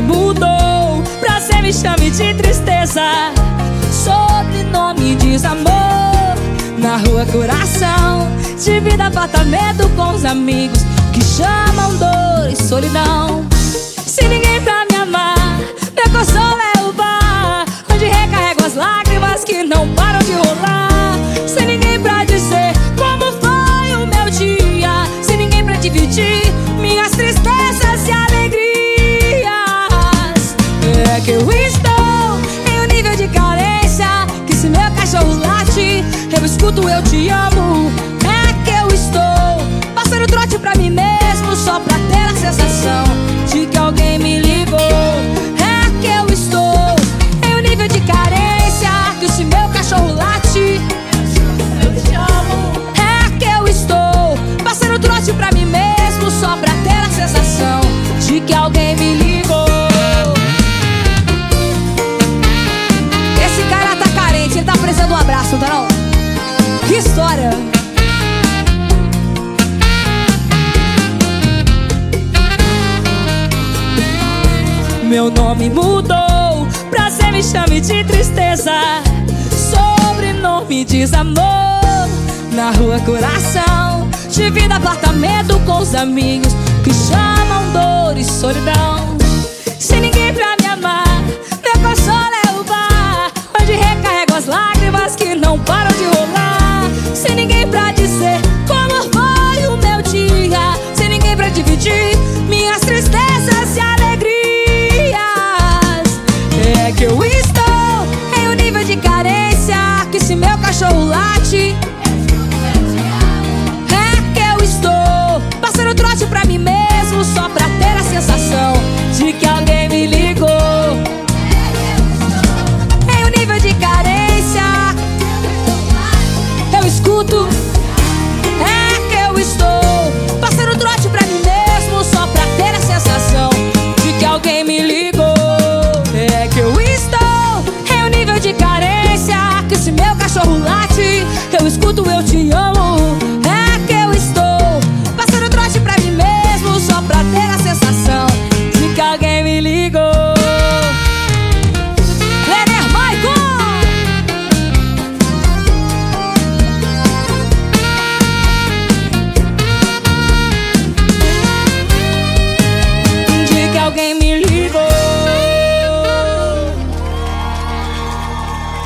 Nome mudou. Pra ser me chame de tristeza. Sobrenome desamor. Na rua coração Divida apartamento com os amigos Que chamam dor e solidão. Se ninguém pra me amar Meu consolo é o bar Onde recarrego as lágrimas que não param de rolar É que eu estou em um nível de carência Que se meu cachorro late, eu escuto eu te amo. É que eu estou passando trote pra mim mesmo Só pra ter a sensação de que alguém me ligou. É que eu estou em um nível de carência Que se meu cachorro late, eu te amo. É que eu estou passando trote pra mim história! Meu nome mudou pra ser me chame de tristeza. Sobrenome desamor. Na rua coração. Divida apartamento com os amigos Que chamam dor e solidão dizer como foi o meu dia? Sem ninguém pra dividir. Minhas tristezas e alegrias. É que eu estou em um nível de carência. Que se meu cachorro late é que eu estou. Passando trote pra mim mesmo Só pra Eu escuto, eu te amo. É que eu estou passando trote pra mim mesmo Só pra ter a sensação de que alguém me ligou. Lenner Maicon! De que alguém me ligou.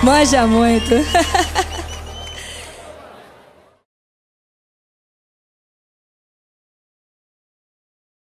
Manja muito